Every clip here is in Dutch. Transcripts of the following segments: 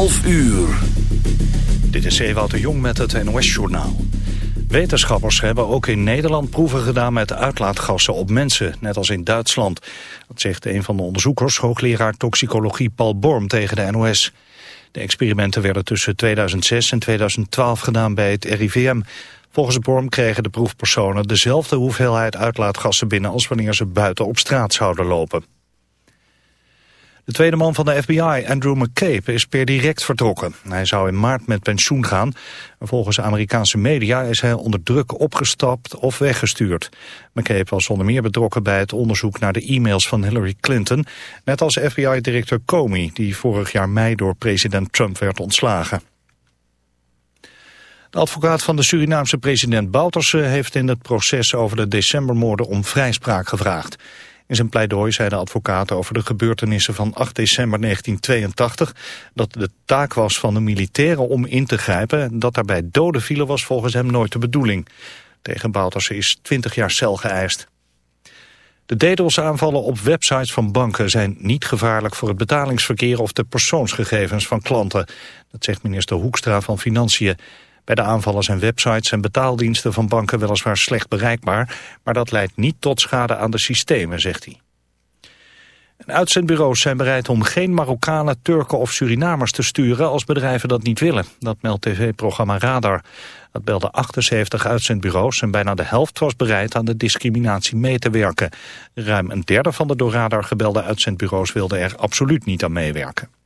11 uur. Dit is Ewout de Jong met het NOS-journaal. Wetenschappers hebben ook in Nederland proeven gedaan met uitlaatgassen op mensen, net als in Duitsland. Dat zegt een van de onderzoekers, hoogleraar toxicologie Paul Borm tegen de NOS. De experimenten werden tussen 2006 en 2012 gedaan bij het RIVM. Volgens Borm kregen de proefpersonen dezelfde hoeveelheid uitlaatgassen binnen als wanneer ze buiten op straat zouden lopen. De tweede man van de FBI, Andrew McCabe, is per direct vertrokken. Hij zou in maart met pensioen gaan. Volgens Amerikaanse media is hij onder druk opgestapt of weggestuurd. McCabe was onder meer betrokken bij het onderzoek naar de e-mails van Hillary Clinton... net als FBI-directeur Comey, die vorig jaar mei door president Trump werd ontslagen. De advocaat van de Surinaamse president Bouterse heeft in het proces over de decembermoorden om vrijspraak gevraagd. In zijn pleidooi zei de advocaat over de gebeurtenissen van 8 december 1982... dat de taak was van de militairen om in te grijpen... en dat daarbij doden vielen was volgens hem nooit de bedoeling. Tegen Bouterse is 20 jaar cel geëist. De DDoS-aanvallen op websites van banken zijn niet gevaarlijk voor het betalingsverkeer of de persoonsgegevens van klanten. Dat zegt minister Hoekstra van Financiën. Bij de aanvallen zijn websites en betaaldiensten van banken weliswaar slecht bereikbaar, maar dat leidt niet tot schade aan de systemen, zegt hij. En uitzendbureaus zijn bereid om geen Marokkanen, Turken of Surinamers te sturen als bedrijven dat niet willen. Dat meldt tv-programma Radar. Dat belde 78 uitzendbureaus en bijna de helft was bereid aan de discriminatie mee te werken. Ruim een derde van de door Radar gebelde uitzendbureaus wilde er absoluut niet aan meewerken.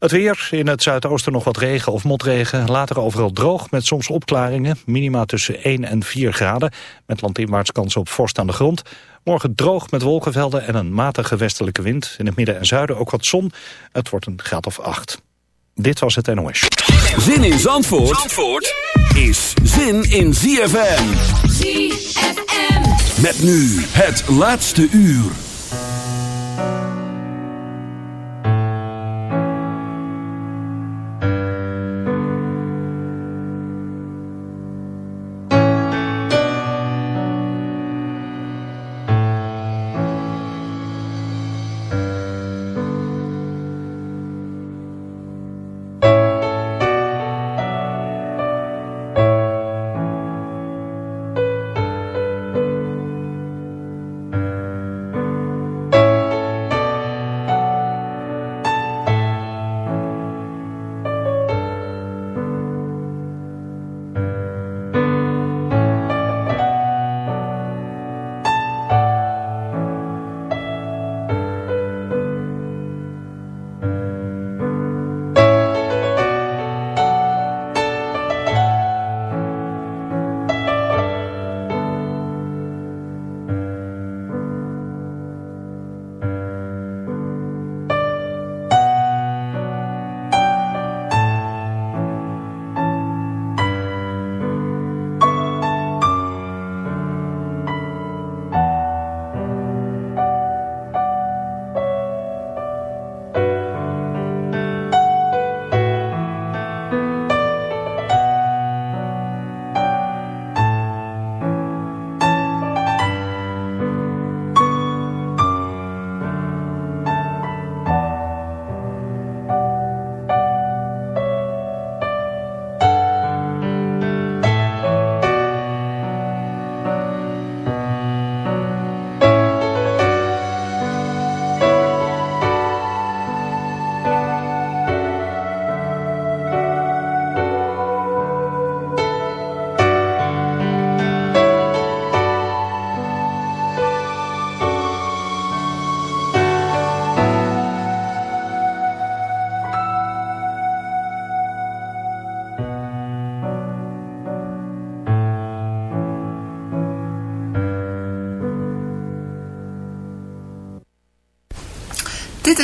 Het weer, in het zuidoosten nog wat regen of motregen. Later overal droog met soms opklaringen. Minima tussen 1 en 4 graden. Met landinwaarts kans op vorst aan de grond. Morgen droog met wolkenvelden en een matige westelijke wind. In het midden en zuiden ook wat zon. Het wordt een graad of 8. Dit was het NOS. Zin in Zandvoort, Zandvoort is zin in ZFM. ZFM. Met nu het laatste uur.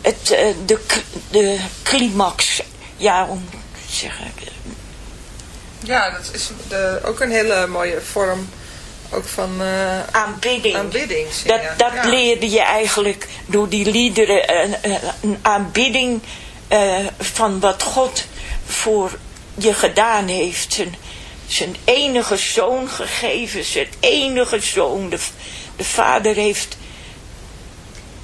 het, uh, de, de climax, ja, om te zeggen. Ja, dat is de, ook een hele mooie vorm ook van uh, aanbidding. aanbidding dat dat ja. leerde je eigenlijk door die liederen een, een aanbidding uh, van wat God voor je gedaan heeft. Zijn, zijn enige zoon gegeven, zijn enige zoon. De, de vader heeft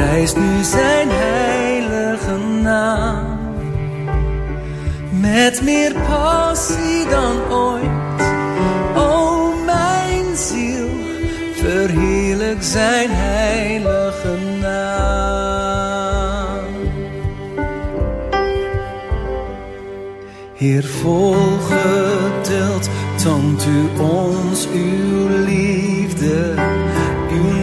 prijst nu zijn heilige naam. Met meer passie dan ooit, o mijn ziel, verheerlijk zijn heilige naam. Heer, volgeduld toont u ons uw liefde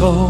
口。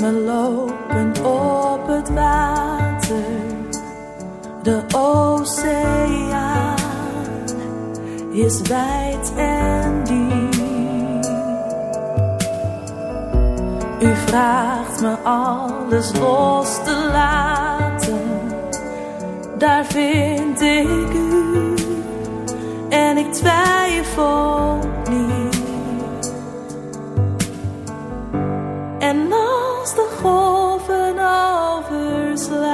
Me lopen op het water, de oceaan is wijd en diep. U vraagt me alles los te laten, daar vind ik u en ik twijfel niet. En als de golven overslaan,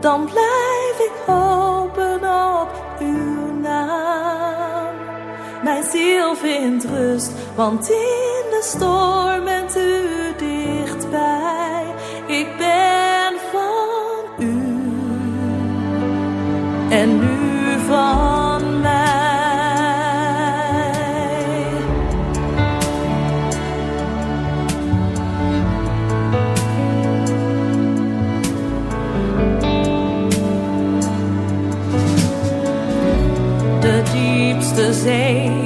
dan blijf ik hopen op uw naam. Mijn ziel vindt rust, want in de storm bent u dichtbij. Ik ben